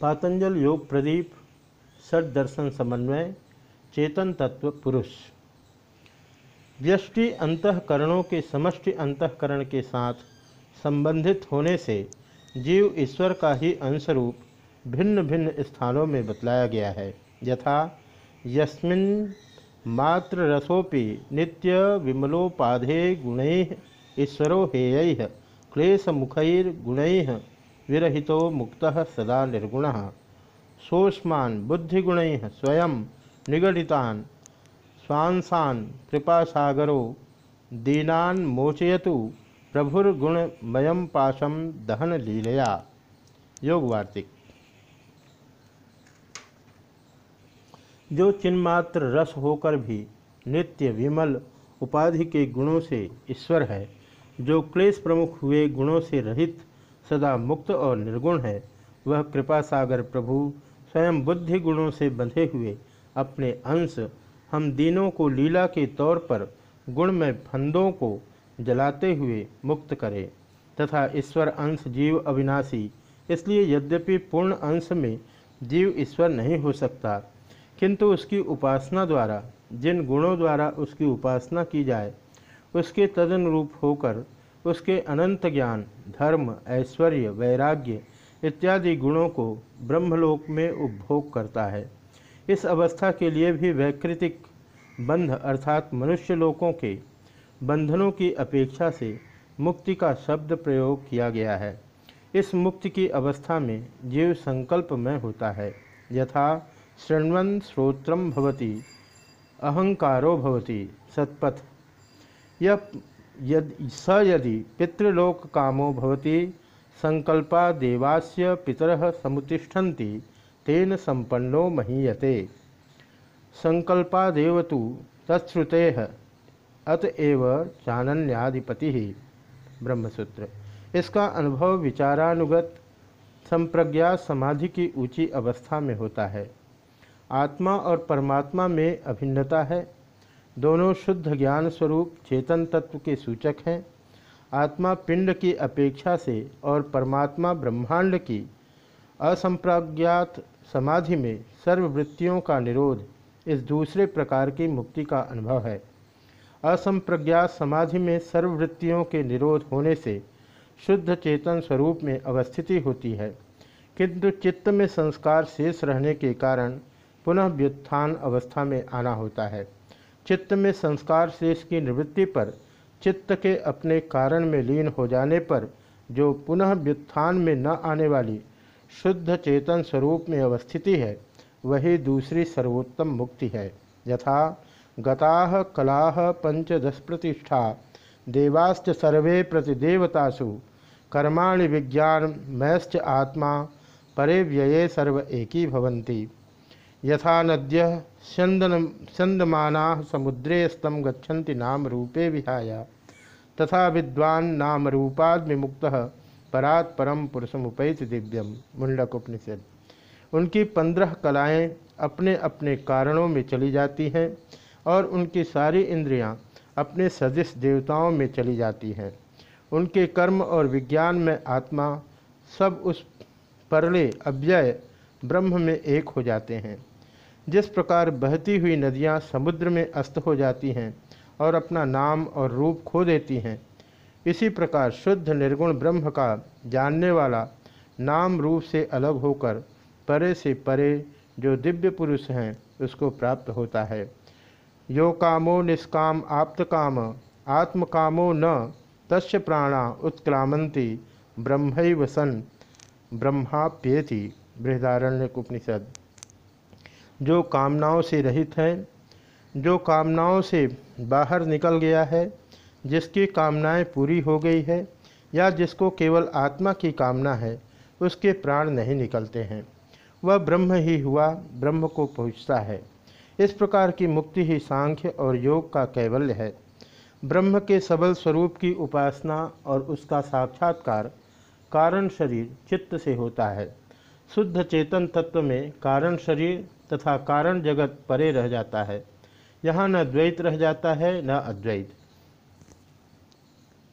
पातंजल योग प्रदीप षड दर्शन समन्वय, चेतन तत्व पुरुष। व्यष्टि अंतकरणों के समष्टि अंतकरण के साथ संबंधित होने से जीव ईश्वर का ही अंशरूप भिन्न भिन्न स्थानों में बतलाया गया है, यथा यस्मिन मात्र रसोपि नित्य विमलोपाधे गुण ईश्वरो हेय क्लेश मुखैर्गुण विरहितो मुक्त सदा निर्गुण। सोष्मान बुद्धिगुण स्वयं निगडितान। स्वांसान कृपासागरो, दीनान मोचयतु। प्रभुर्गुणमयम पाशम दहन लीलया योग वार्तिक जो चिन्मात्र रस होकर भी नित्य विमल उपाधि के गुणों से ईश्वर है, जो क्लेश प्रमुख हुए गुणों से रहित सदा मुक्त और निर्गुण है। वह कृपा सागर प्रभु, स्वयं बुद्धि गुणों से बंधे हुए, अपने अंश, हम दीनों को लीला के तौर पर गुण में फंदों को जलाते हुए मुक्त करे, तथा ईश्वर अंश जीव अविनाशी, इसलिए यद्यपि पूर्ण अंश में जीव ईश्वर नहीं हो सकता, किंतु उसकी उपासना द्वारा, जिन गुणों द्वारा उसकी उपासना की जाए, उसके तदनुरूप होकर उसके अनंत ज्ञान, धर्म, ऐश्वर्य, वैराग्य इत्यादि गुणों को ब्रह्मलोक में उपभोग करता है। इस अवस्था के लिए भी वैकृतिक बंध अर्थात मनुष्य लोकों के बंधनों की अपेक्षा से मुक्ति का शब्द प्रयोग किया गया है। इस मुक्ति की अवस्था में जीव संकल्प में होता है। यथा शृण्वन श्रोत्रम भवती, अहंकारो भवती, सत्पथ। यद स यदि पितृलोक कामो भवती संकल्पा देवास्य पितर समुतिष्ठन्ति, तेन संपन्नो महीयते। संकल्पादेव तो तत्श्रुते अतएव चानन्याधिपति ब्रह्मसूत्र। इसका अनुभव विचारानुगत संप्रज्ञा समाधि की ऊँची अवस्था में होता है। आत्मा और परमात्मा में अभिन्नता है। दोनों शुद्ध ज्ञान स्वरूप चेतन तत्व के सूचक हैं। आत्मा पिंड की अपेक्षा से और परमात्मा ब्रह्मांड की असंप्रज्ञात समाधि में सर्ववृत्तियों का निरोध इस दूसरे प्रकार की मुक्ति का अनुभव है। असंप्रज्ञात समाधि में सर्ववृत्तियों के निरोध होने से शुद्ध चेतन स्वरूप में अवस्थिति होती है। किंतु चित्त में संस्कार शेष रहने के कारण पुनः व्युत्थान अवस्था में आना होता है। चित्त में संस्कार शेष की निवृत्ति पर, चित्त के अपने कारण में लीन हो जाने पर, जो पुनः व्युत्थान में न आने वाली शुद्ध चेतन स्वरूप में अवस्थिति है, वही दूसरी सर्वोत्तम मुक्ति है। यथा, गता कला पंचदश प्रतिष्ठा देवाश्च सर्वे प्रतिदेवतासु, कर्माणि विज्ञान मैश्च आत्मा, परे व्यये सर्व एकी भवन्ति। यथा नद्य स्यंदन स्यंदमाना समुद्रे स्तम गच्छन्ति नाम रूपे विहाय। तथा विद्वान नाम रूपाद विमुक्त परात परम पुरुषमुपैत दिव्यम। मुंडक उपनिषद उनकी पंद्रह कलाएँ अपने अपने कारणों में चली जाती हैं और उनकी सारी इंद्रियाँ अपने सदृश देवताओं में चली जाती हैं। उनके कर्म और विज्ञान में आत्मा सब उस परले अव्यय ब्रह्म में एक हो जाते हैं। जिस प्रकार बहती हुई नदियाँ समुद्र में अस्त हो जाती हैं और अपना नाम और रूप खो देती हैं, इसी प्रकार शुद्ध निर्गुण ब्रह्म का जानने वाला नाम रूप से अलग होकर परे से परे जो दिव्य पुरुष हैं, उसको प्राप्त होता है। यो कामो निष्काम आप्त काम आत्मकामो न तस् प्राणा उत्क्रामंती ब्रह्म सन ब्रह्माप्येति बृहदारण्य उपनिषद जो कामनाओं से रहित है, जो कामनाओं से बाहर निकल गया है, जिसकी कामनाएँ पूरी हो गई है, या जिसको केवल आत्मा की कामना है, उसके प्राण नहीं निकलते हैं। वह ब्रह्म ही हुआ, ब्रह्म को पहुँचता है। इस प्रकार की मुक्ति ही सांख्य और योग का कैवल्य है। ब्रह्म के सबल स्वरूप की उपासना और उसका साक्षात्कार कारण शरीर चित्त से होता है। शुद्ध चेतन तत्व में कारण शरीर तथा कारण जगत परे रह जाता है। यहाँ न द्वैत रह जाता है, न अद्वैत।